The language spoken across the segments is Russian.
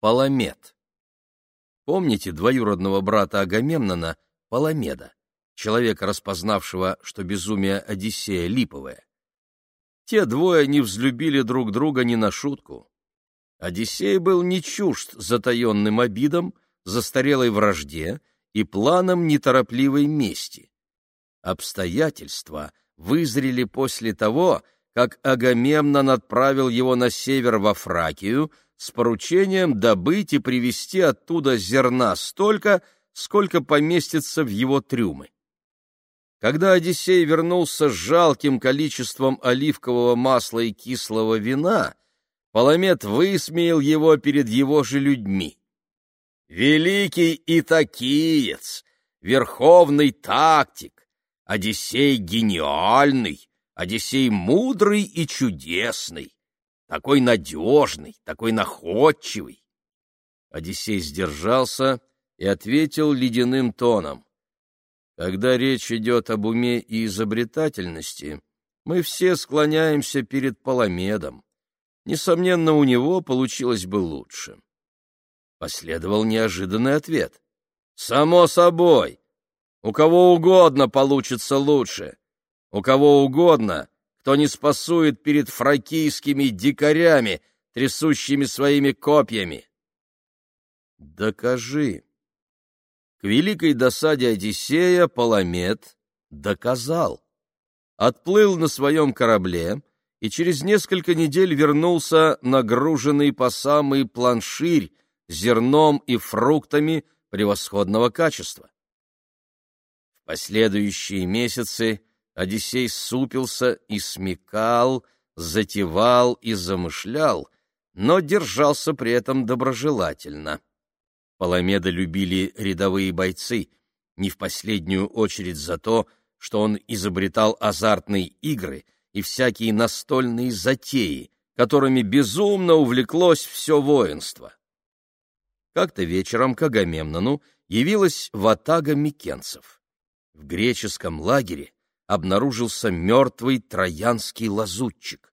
Паламед. Помните двоюродного брата Агамемнона, Паламеда, человека, распознавшего, что безумие Одиссея липовое? Те двое не взлюбили друг друга ни на шутку. Одиссей был не чужд затаенным обидам, застарелой вражде и планом неторопливой мести. Обстоятельства вызрели после того, как Агамемнон отправил его на север во Фракию с поручением добыть и привезти оттуда зерна столько, сколько поместится в его трюмы. Когда Одиссей вернулся с жалким количеством оливкового масла и кислого вина, Паламет высмеял его перед его же людьми. «Великий итакиец, верховный тактик, Одиссей гениальный, Одиссей мудрый и чудесный, такой надежный, такой находчивый. Одиссей сдержался и ответил ледяным тоном. Когда речь идет об уме и изобретательности, мы все склоняемся перед Паламедом. Несомненно, у него получилось бы лучше. Последовал неожиданный ответ. «Само собой! У кого угодно получится лучше у кого угодно, кто не спасует перед фракийскими дикарями, трясущими своими копьями. Докажи. К великой досаде Одиссея Паламет доказал. Отплыл на своем корабле и через несколько недель вернулся нагруженный по самый планширь зерном и фруктами превосходного качества. В последующие месяцы Одиссей супился и смекал, затевал и замышлял, но держался при этом доброжелательно. Паламеда любили рядовые бойцы, не в последнюю очередь за то, что он изобретал азартные игры и всякие настольные затеи, которыми безумно увлеклось все воинство. Как-то вечером к Агамемнону явилась ватага микенцев. В греческом лагере обнаружился мертвый троянский лазутчик.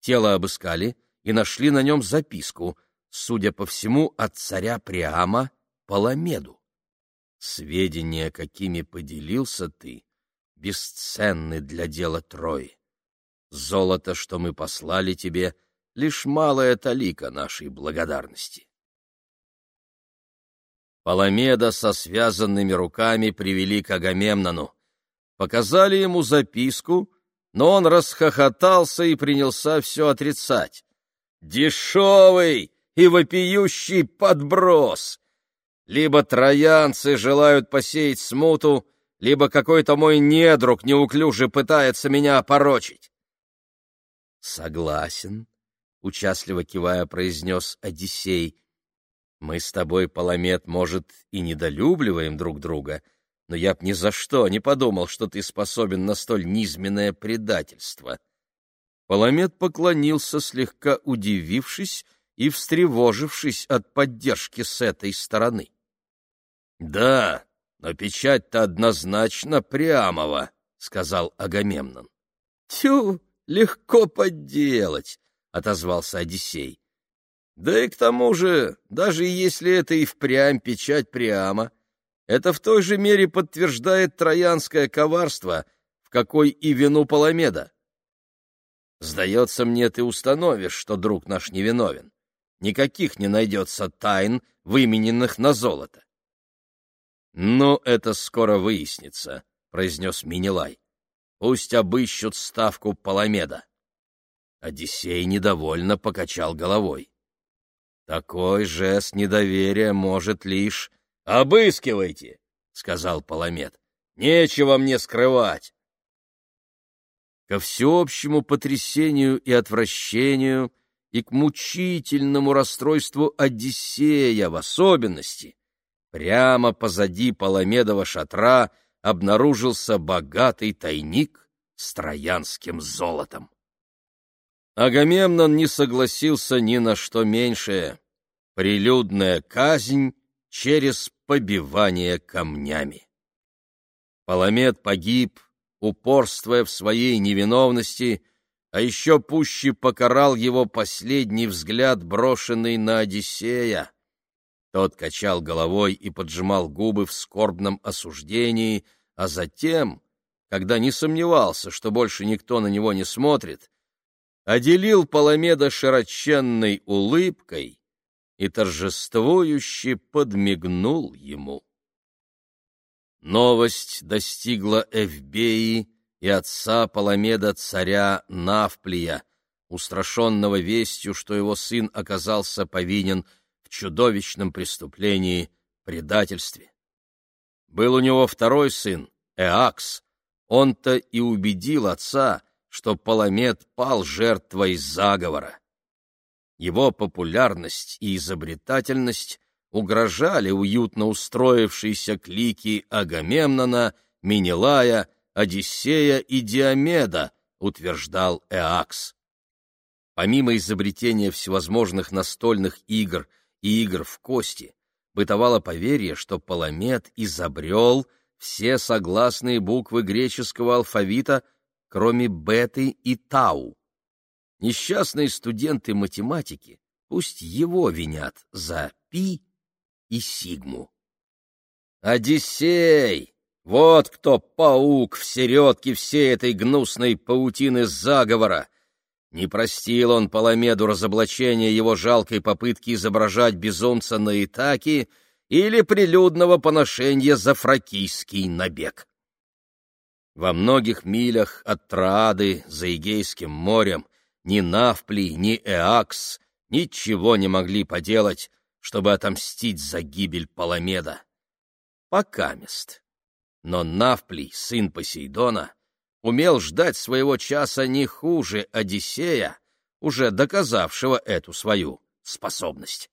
Тело обыскали и нашли на нем записку, судя по всему, от царя Приама Паламеду. Сведения, какими поделился ты, бесценны для дела Трои. Золото, что мы послали тебе, лишь малая талика нашей благодарности. Паламеда со связанными руками привели к Агамемнону показали ему записку, но он расхохотался и принялся все отрицать. «Дешевый и вопиющий подброс! Либо троянцы желают посеять смуту, либо какой-то мой недруг неуклюже пытается меня опорочить». «Согласен», — участливо кивая произнес Одиссей. «Мы с тобой, Паламет, может, и недолюбливаем друг друга» но я б ни за что не подумал, что ты способен на столь низменное предательство. Паламет поклонился, слегка удивившись и встревожившись от поддержки с этой стороны. — Да, но печать-то однозначно Приамова, — сказал Агамемнон. — Тю, легко подделать, — отозвался Одиссей. — Да и к тому же, даже если это и впрямь печать Приама, — это в той же мере подтверждает троянское коварство, в какой и вину Паламеда. Сдается мне, ты установишь, что друг наш невиновен. Никаких не найдется тайн, вымененных на золото. — Ну, это скоро выяснится, — произнес Минилай. — Пусть обыщут ставку Паламеда. Одиссей недовольно покачал головой. Такой жест недоверия может лишь Обыскивайте, сказал Паламет. Нечего мне скрывать. Ко всеобщему потрясению и отвращению и к мучительному расстройству Одиссея в особенности, прямо позади Паламедова шатра обнаружился богатый тайник с троянским золотом. Агамемнон не согласился ни на что меньшее. Прилюдная казнь через побивание камнями. Паламет погиб, упорствуя в своей невиновности, а еще пуще покарал его последний взгляд, брошенный на Одиссея. Тот качал головой и поджимал губы в скорбном осуждении, а затем, когда не сомневался, что больше никто на него не смотрит, оделил Паламеда широченной улыбкой и торжествующе подмигнул ему. Новость достигла Эвбеи и отца Паламеда царя Навплия, устрашенного вестью, что его сын оказался повинен в чудовищном преступлении — предательстве. Был у него второй сын, Эакс. Он-то и убедил отца, что Паламед пал жертвой заговора. Его популярность и изобретательность угрожали уютно устроившейся клики Агамемнона, Минилая, Одиссея и Диомеда, утверждал Эакс. Помимо изобретения всевозможных настольных игр и игр в кости, бытовало поверье, что Паламет изобрел все согласные буквы греческого алфавита, кроме беты и тау. Несчастные студенты математики пусть его винят за пи и сигму. Одиссей! Вот кто паук в середке всей этой гнусной паутины заговора! Не простил он Паламеду разоблачения его жалкой попытки изображать безумца на Итаке или прилюдного поношения за фракийский набег. Во многих милях от Троады за Эгейским морем ни Навпли, ни Эакс ничего не могли поделать, чтобы отомстить за гибель Паламеда. Покамест. Но Навплий, сын Посейдона, умел ждать своего часа не хуже Одиссея, уже доказавшего эту свою способность.